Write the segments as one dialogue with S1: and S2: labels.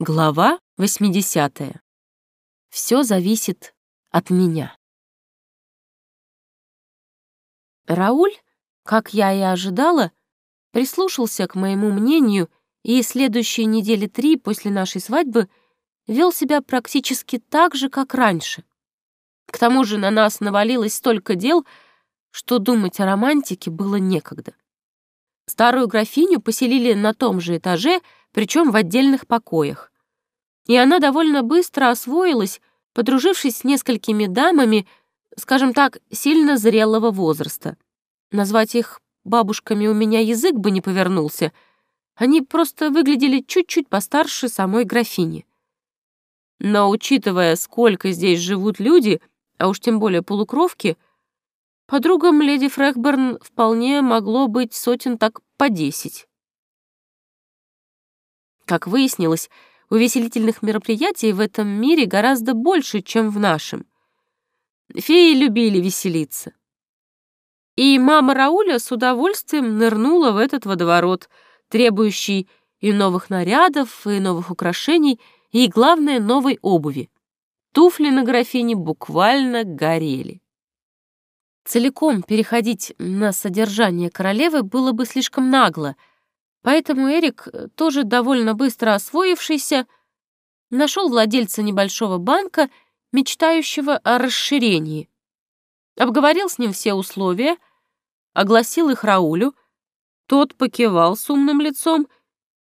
S1: Глава 80. Все зависит от меня. Рауль, как я и ожидала, прислушался к моему мнению и следующие недели три после нашей свадьбы вел себя практически так же, как раньше. К тому же на нас навалилось столько дел, что думать о романтике было некогда. Старую графиню поселили на том же этаже, причем в отдельных покоях. И она довольно быстро освоилась, подружившись с несколькими дамами, скажем так, сильно зрелого возраста. Назвать их бабушками у меня язык бы не повернулся. Они просто выглядели чуть-чуть постарше самой графини. Но учитывая, сколько здесь живут люди, а уж тем более полукровки — Подругам леди Фрэкберн вполне могло быть сотен так по десять. Как выяснилось, увеселительных мероприятий в этом мире гораздо больше, чем в нашем. Феи любили веселиться. И мама Рауля с удовольствием нырнула в этот водоворот, требующий и новых нарядов, и новых украшений, и, главное, новой обуви. Туфли на графине буквально горели. Целиком переходить на содержание королевы было бы слишком нагло, поэтому Эрик, тоже довольно быстро освоившийся, нашел владельца небольшого банка, мечтающего о расширении. Обговорил с ним все условия, огласил их Раулю, тот покивал с умным лицом,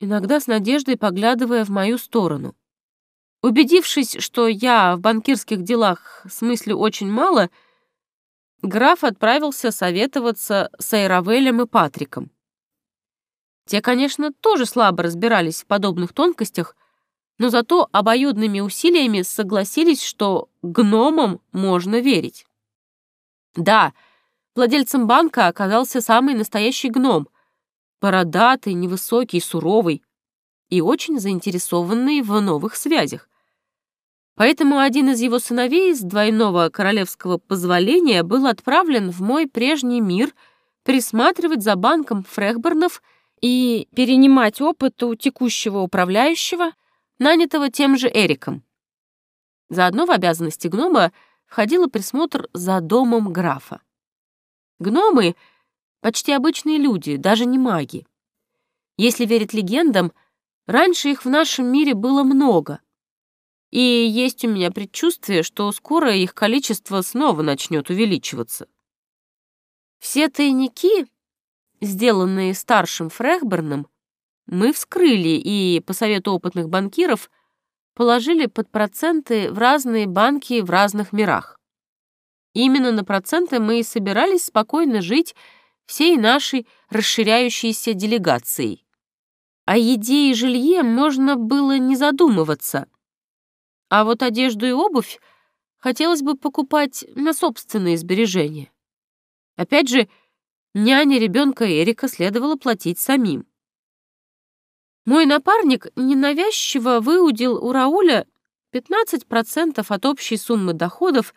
S1: иногда с надеждой поглядывая в мою сторону. Убедившись, что я в банкирских делах смыслю очень мало, — граф отправился советоваться с Айравелем и Патриком. Те, конечно, тоже слабо разбирались в подобных тонкостях, но зато обоюдными усилиями согласились, что гномам можно верить. Да, владельцем банка оказался самый настоящий гном, бородатый, невысокий, суровый и очень заинтересованный в новых связях. Поэтому один из его сыновей с двойного королевского позволения был отправлен в мой прежний мир присматривать за банком Фрехбернов и перенимать опыт у текущего управляющего, нанятого тем же Эриком. Заодно в обязанности гнома входил присмотр за домом графа. Гномы — почти обычные люди, даже не маги. Если верить легендам, раньше их в нашем мире было много — и есть у меня предчувствие, что скоро их количество снова начнет увеличиваться. Все тайники, сделанные старшим Фрехберном, мы вскрыли и, по совету опытных банкиров, положили под проценты в разные банки в разных мирах. Именно на проценты мы и собирались спокойно жить всей нашей расширяющейся делегацией. О еде и жилье можно было не задумываться, а вот одежду и обувь хотелось бы покупать на собственные сбережения. Опять же, няне ребенка Эрика следовало платить самим. Мой напарник ненавязчиво выудил у Рауля 15% от общей суммы доходов,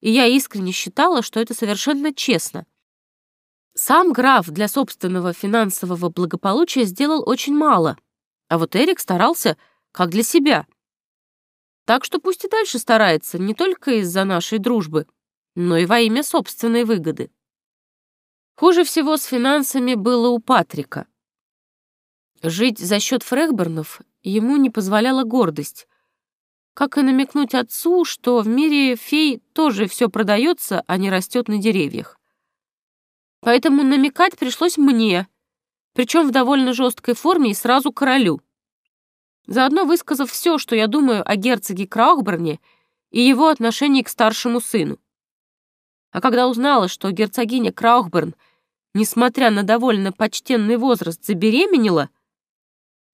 S1: и я искренне считала, что это совершенно честно. Сам граф для собственного финансового благополучия сделал очень мало, а вот Эрик старался как для себя — так что пусть и дальше старается не только из-за нашей дружбы, но и во имя собственной выгоды. Хуже всего с финансами было у Патрика. Жить за счет Фрэгбернов ему не позволяла гордость. Как и намекнуть отцу, что в мире фей тоже все продается, а не растет на деревьях. Поэтому намекать пришлось мне, причем в довольно жесткой форме и сразу королю заодно высказав все, что я думаю о герцоге Краухберне и его отношении к старшему сыну. А когда узнала, что герцогиня Краухберн, несмотря на довольно почтенный возраст, забеременела,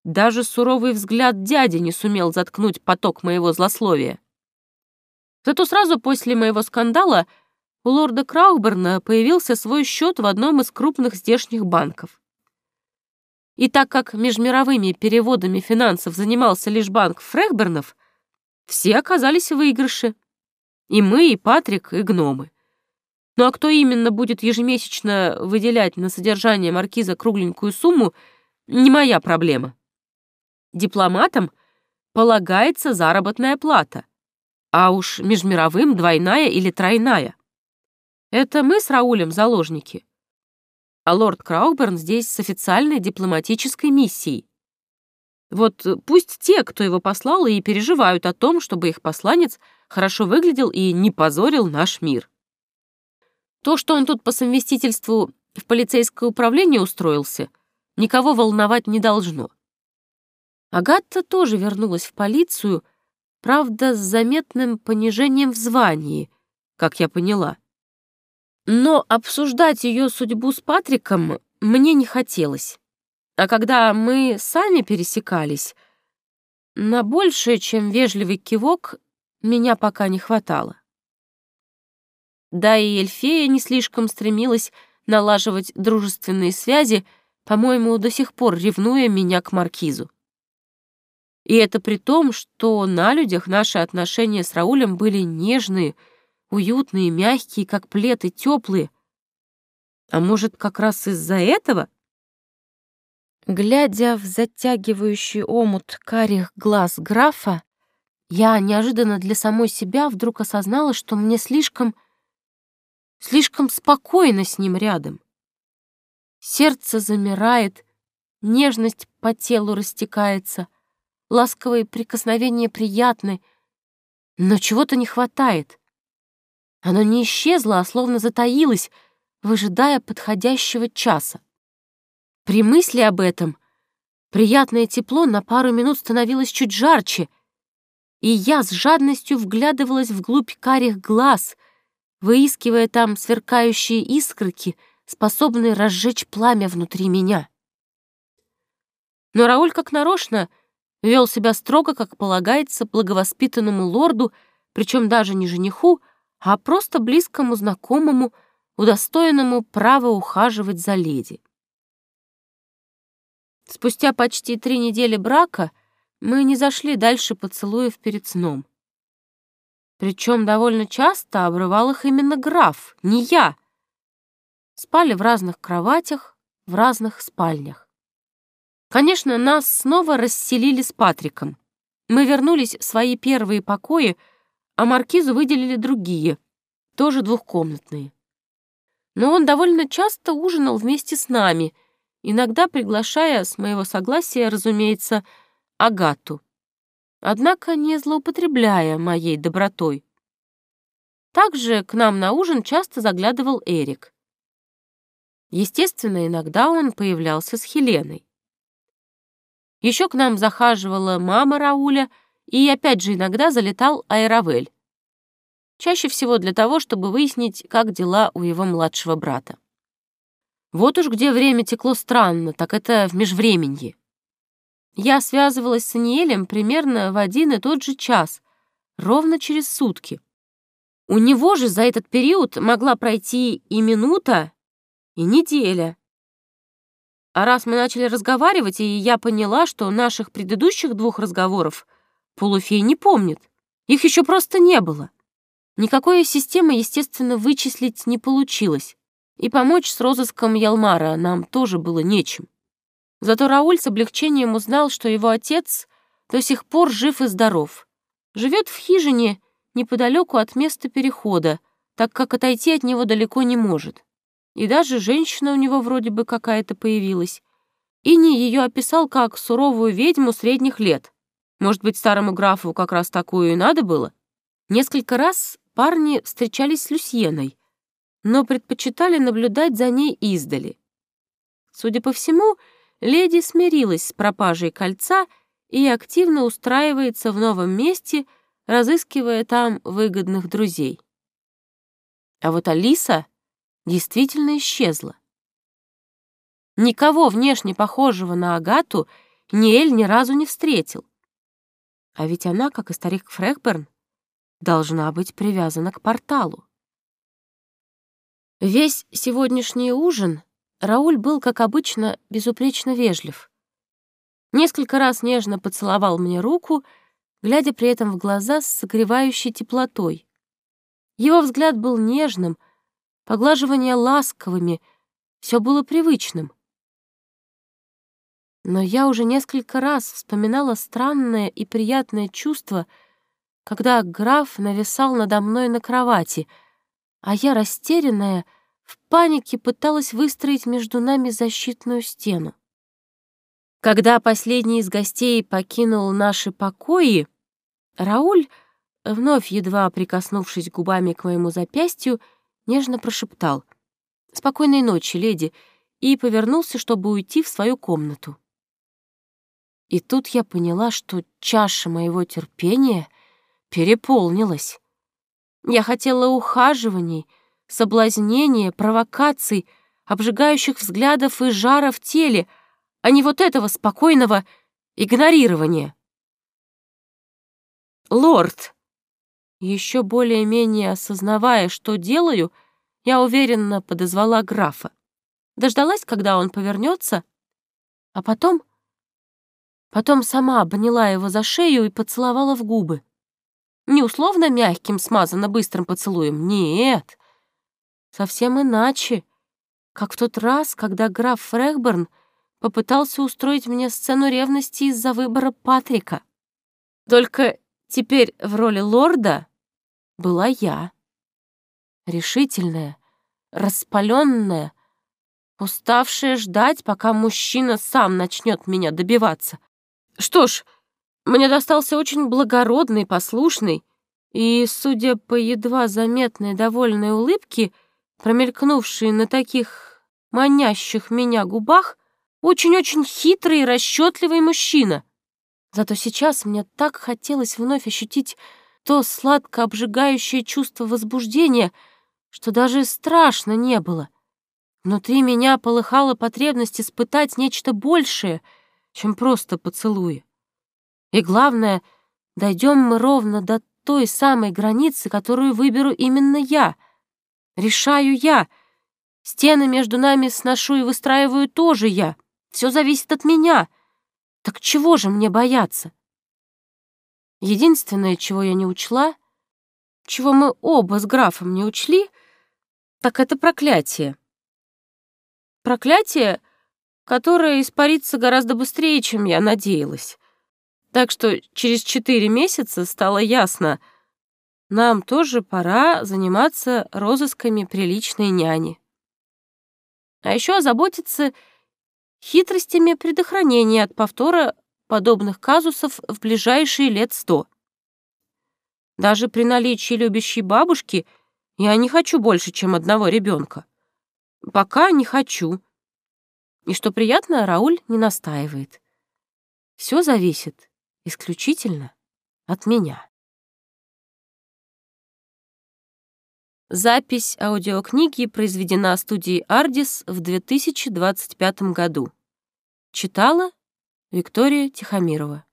S1: даже суровый взгляд дяди не сумел заткнуть поток моего злословия. Зато сразу после моего скандала у лорда Краухберна появился свой счет в одном из крупных здешних банков. И так как межмировыми переводами финансов занимался лишь банк Фрехбернов, все оказались в выигрыше. И мы, и Патрик, и гномы. Ну а кто именно будет ежемесячно выделять на содержание маркиза кругленькую сумму, не моя проблема. Дипломатам, полагается заработная плата, а уж межмировым двойная или тройная. Это мы с Раулем заложники. А лорд Крауберн здесь с официальной дипломатической миссией. Вот пусть те, кто его послал, и переживают о том, чтобы их посланец хорошо выглядел и не позорил наш мир. То, что он тут по совместительству в полицейское управление устроился, никого волновать не должно. Агатта тоже вернулась в полицию, правда, с заметным понижением в звании, как я поняла. Но обсуждать ее судьбу с Патриком мне не хотелось. А когда мы сами пересекались, на большее, чем вежливый кивок, меня пока не хватало. Да и Эльфея не слишком стремилась налаживать дружественные связи, по-моему, до сих пор ревнуя меня к Маркизу. И это при том, что на людях наши отношения с Раулем были нежные, уютные, мягкие, как плед, теплые. А может, как раз из-за этого? Глядя в затягивающий омут карих глаз графа, я неожиданно для самой себя вдруг осознала, что мне слишком, слишком спокойно с ним рядом. Сердце замирает, нежность по телу растекается, ласковые прикосновения приятны, но чего-то не хватает. Оно не исчезло, а словно затаилось, выжидая подходящего часа. При мысли об этом приятное тепло на пару минут становилось чуть жарче, и я с жадностью вглядывалась вглубь карих глаз, выискивая там сверкающие искорки, способные разжечь пламя внутри меня. Но Рауль как нарочно вел себя строго, как полагается, благовоспитанному лорду, причем даже не жениху, а просто близкому знакомому, удостоенному права ухаживать за леди. Спустя почти три недели брака мы не зашли дальше поцелуев перед сном. Причем довольно часто обрывал их именно граф, не я. Спали в разных кроватях, в разных спальнях. Конечно, нас снова расселили с Патриком. Мы вернулись в свои первые покои — а маркизу выделили другие, тоже двухкомнатные. Но он довольно часто ужинал вместе с нами, иногда приглашая, с моего согласия, разумеется, Агату, однако не злоупотребляя моей добротой. Также к нам на ужин часто заглядывал Эрик. Естественно, иногда он появлялся с Хеленой. Еще к нам захаживала мама Рауля — и опять же иногда залетал Айравель. Чаще всего для того, чтобы выяснить, как дела у его младшего брата. Вот уж где время текло странно, так это в межвременье. Я связывалась с Аниелем примерно в один и тот же час, ровно через сутки. У него же за этот период могла пройти и минута, и неделя. А раз мы начали разговаривать, и я поняла, что наших предыдущих двух разговоров — Полуфей не помнит. Их еще просто не было. Никакой системы, естественно, вычислить не получилось. И помочь с розыском Ялмара нам тоже было нечем. Зато Рауль с облегчением узнал, что его отец до сих пор жив и здоров. Живет в хижине неподалеку от места перехода, так как отойти от него далеко не может. И даже женщина у него вроде бы какая-то появилась. Ини ее описал как суровую ведьму средних лет. Может быть, старому графу как раз такую и надо было? Несколько раз парни встречались с Люсьеной, но предпочитали наблюдать за ней издали. Судя по всему, леди смирилась с пропажей кольца и активно устраивается в новом месте, разыскивая там выгодных друзей. А вот Алиса действительно исчезла. Никого внешне похожего на Агату Ниэль ни разу не встретил. А ведь она, как и старик Фрехберн, должна быть привязана к порталу. Весь сегодняшний ужин Рауль был, как обычно, безупречно вежлив. Несколько раз нежно поцеловал мне руку, глядя при этом в глаза с согревающей теплотой. Его взгляд был нежным, поглаживания ласковыми, все было привычным. Но я уже несколько раз вспоминала странное и приятное чувство, когда граф нависал надо мной на кровати, а я, растерянная, в панике пыталась выстроить между нами защитную стену. Когда последний из гостей покинул наши покои, Рауль, вновь едва прикоснувшись губами к моему запястью, нежно прошептал «Спокойной ночи, леди», и повернулся, чтобы уйти в свою комнату. И тут я поняла, что чаша моего терпения переполнилась. Я хотела ухаживаний, соблазнения, провокаций, обжигающих взглядов и жара в теле, а не вот этого спокойного игнорирования. «Лорд!» Еще более-менее осознавая, что делаю, я уверенно подозвала графа. Дождалась, когда он повернется, а потом Потом сама обняла его за шею и поцеловала в губы. Не условно мягким, смазанно быстрым поцелуем, нет. Совсем иначе, как в тот раз, когда граф Фрехберн попытался устроить мне сцену ревности из-за выбора Патрика. Только теперь в роли лорда была я. Решительная, распаленная, уставшая ждать, пока мужчина сам начнет меня добиваться. Что ж, мне достался очень благородный, послушный и, судя по едва заметной довольной улыбке, промелькнувшей на таких манящих меня губах, очень-очень хитрый и расчетливый мужчина. Зато сейчас мне так хотелось вновь ощутить то сладко обжигающее чувство возбуждения, что даже страшно не было. Внутри меня полыхала потребность испытать нечто большее — чем просто поцелуи. И главное, дойдем мы ровно до той самой границы, которую выберу именно я. Решаю я. Стены между нами сношу и выстраиваю тоже я. Все зависит от меня. Так чего же мне бояться? Единственное, чего я не учла, чего мы оба с графом не учли, так это проклятие. Проклятие — которая испарится гораздо быстрее, чем я надеялась. Так что через четыре месяца стало ясно, нам тоже пора заниматься розысками приличной няни. А еще озаботиться хитростями предохранения от повтора подобных казусов в ближайшие лет сто. Даже при наличии любящей бабушки я не хочу больше, чем одного ребенка. Пока не хочу. И что приятно, Рауль не настаивает. Все зависит исключительно от меня. Запись аудиокниги произведена студией «Ардис» в 2025 году. Читала Виктория Тихомирова.